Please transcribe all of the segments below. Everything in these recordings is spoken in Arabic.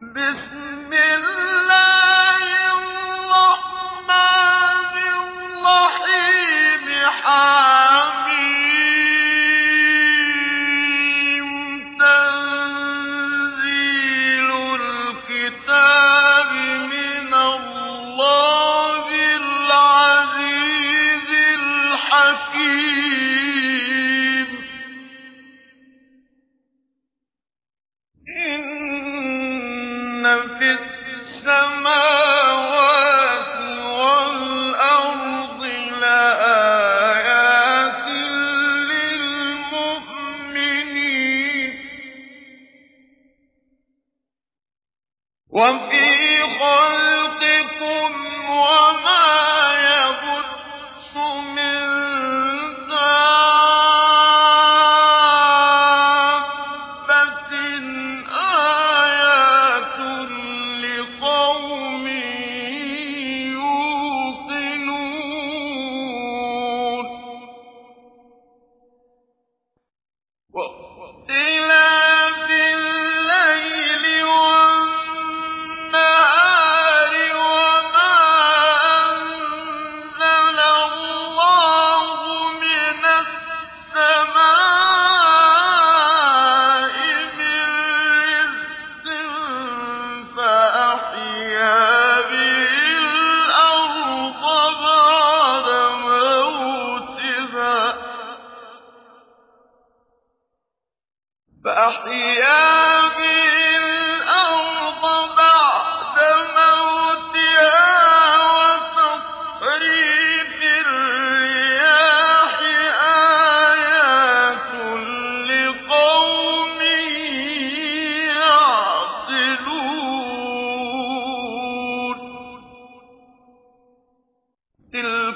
بسم الله وفي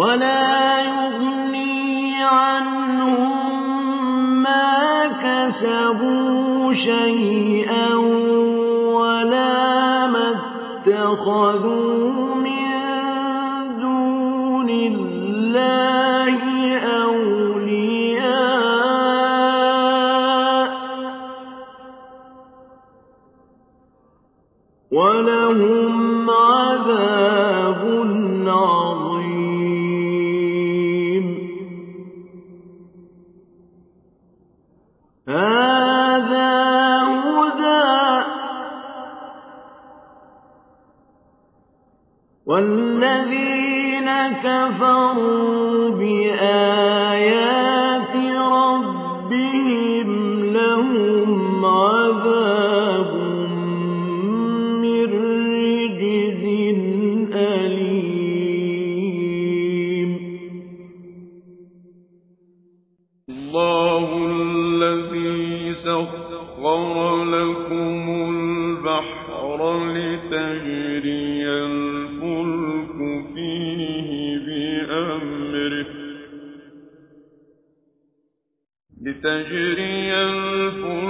ولا يغني عنهم ما كسبوا شيئا ولا ما اتخذوا من دون الله هذا هدى. والذين كفروا بآيات تجري الفلك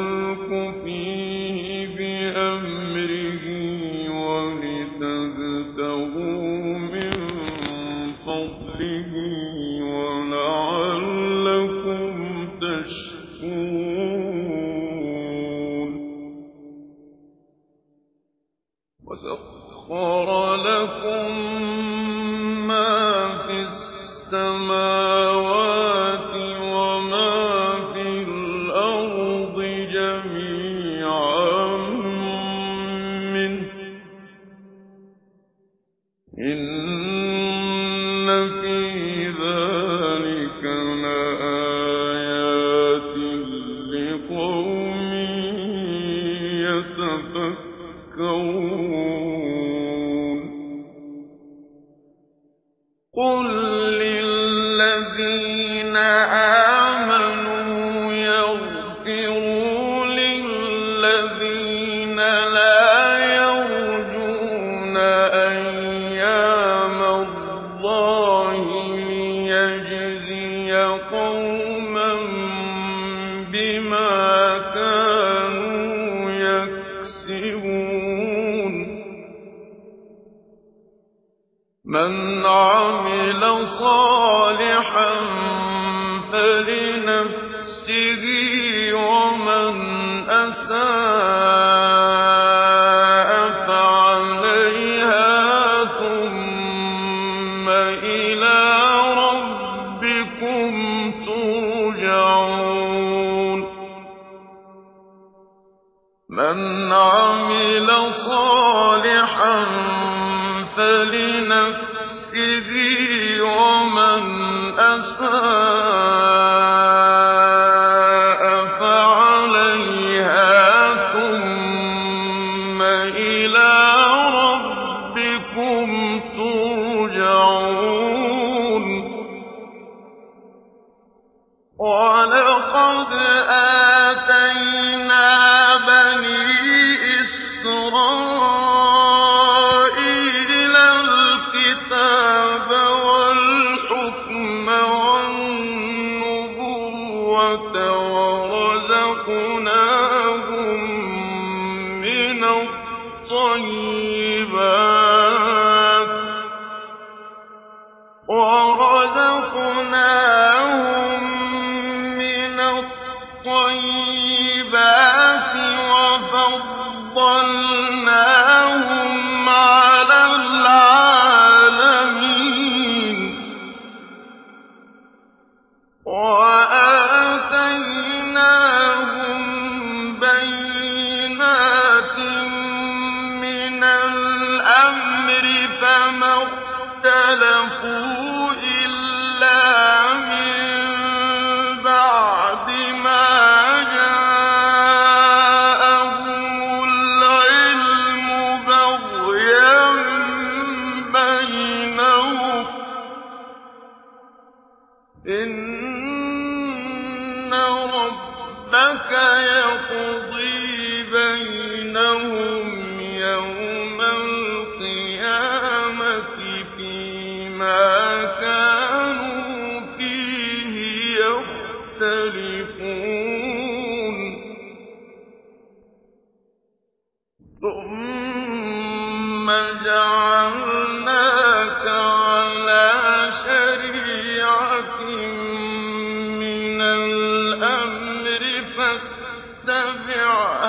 إن مَنْ عَمِلَ صَالِحًا فَلِنَفْسِهِ ۖ وَمَنْ أَسَاءَ Oh, إِنَّ رَبَّكَ يَقْضِي فَاتَّبِعْهَا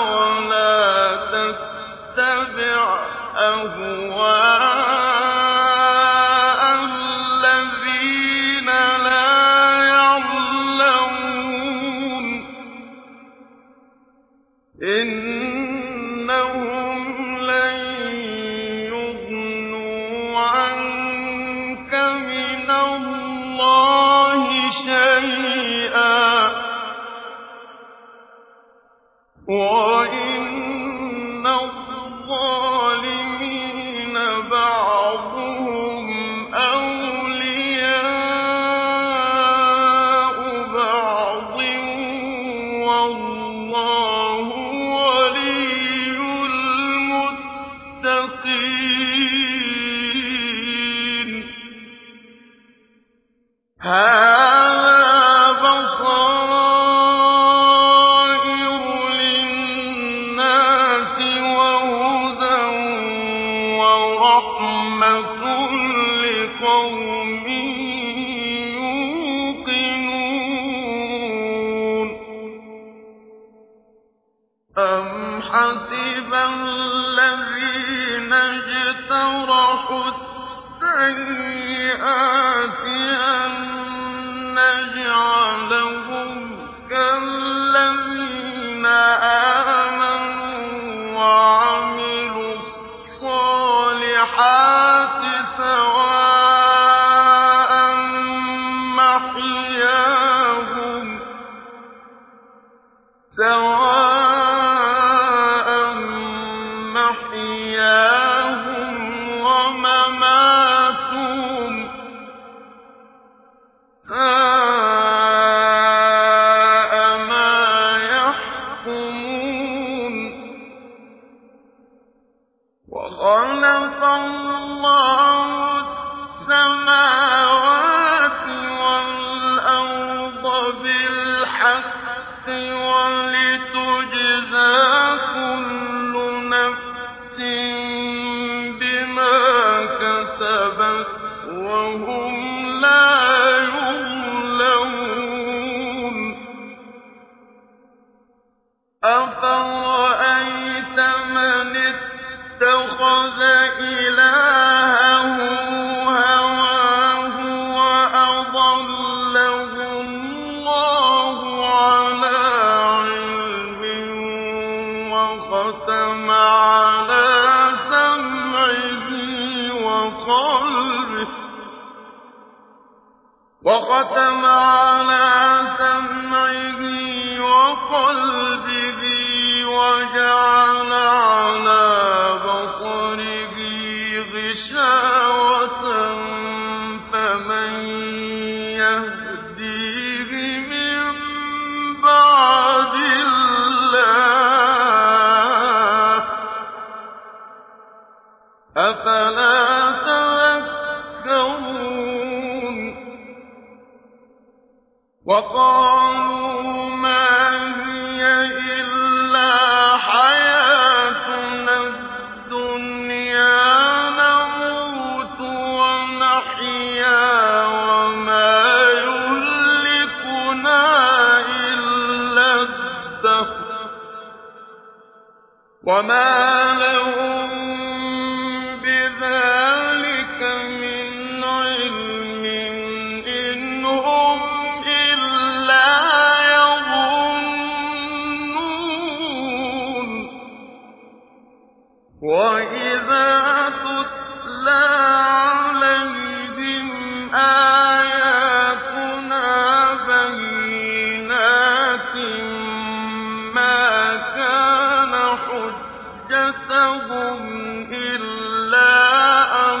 وَلَا تَتَّبِعْ أَهْوَاءَهُمْ اجْتَرَحُوا السَّيِّئَاتِ أَن نَّجْعَلَهُمْ كَالَّذِينَ آمَنُوا وخلق الله وختم على سمعه وقلبه وَقَالُوا مَا هِيَ إِلَّا حَيَاتُنَا الدُّنْيَا نَمُوتُ وَنَحْيَا وَمَا يُهْلِكُنَا إِلَّا الدَّهْرُ. وَإِذَا تُتْلَىٰ عَلَيْهِمْ آيَاتُنَا بَيِّنَاتٍ مَّا كَانَ حُجَّتَهُمْ إِلَّا أَن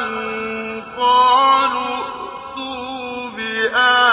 قَالُوا ائْتُوا بِآبَائِنَا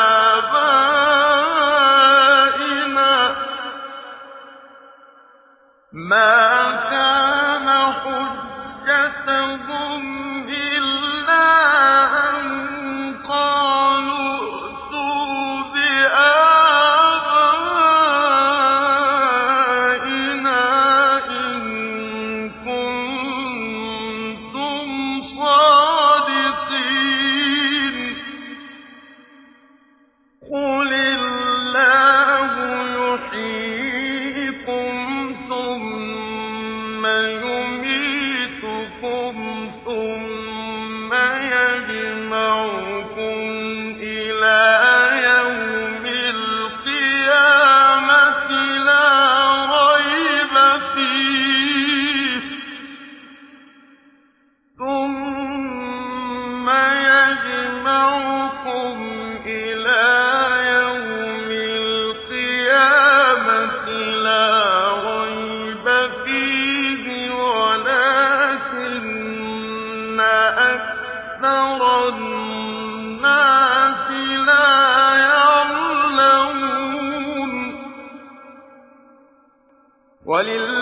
ولله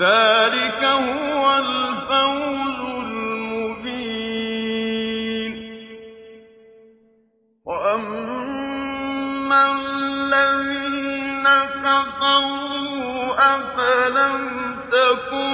ذَٰلِكَ هُوَ الْفَوْزُ الْمُبِينُ. وَأَمَّا الَّذِينَ كَفَرُوا أَفَلَمْ تَكُن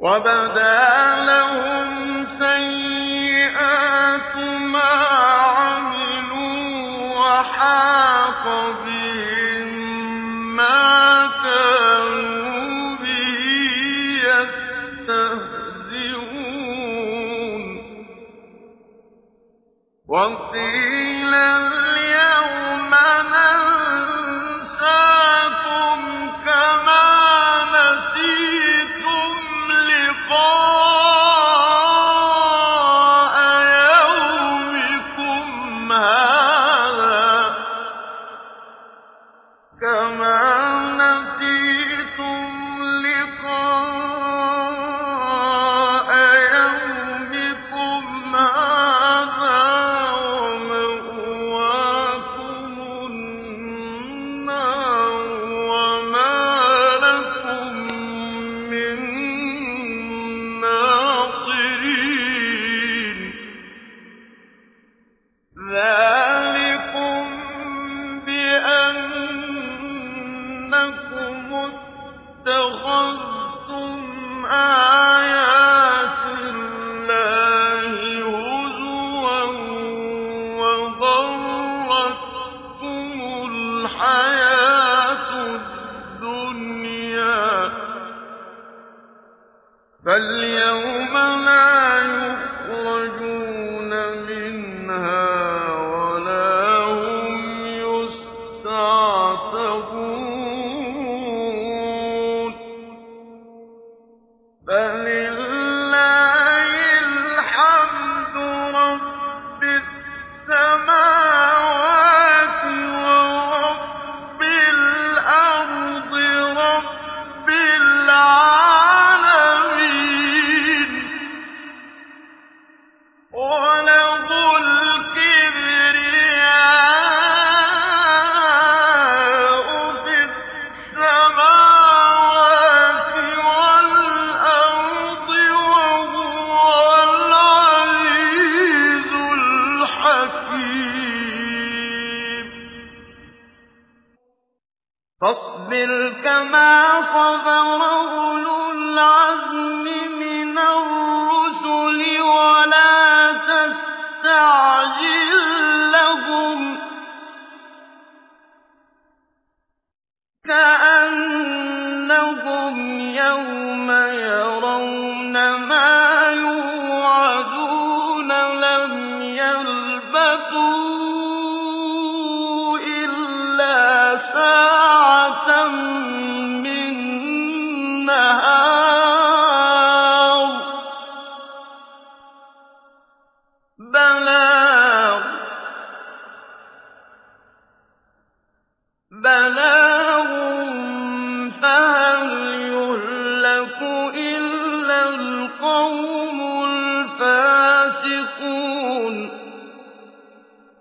وَبَدَا لَهُمْ سَيِّئَاتُ مَا عَمِلُوا وَحَاقَ بِهِم كما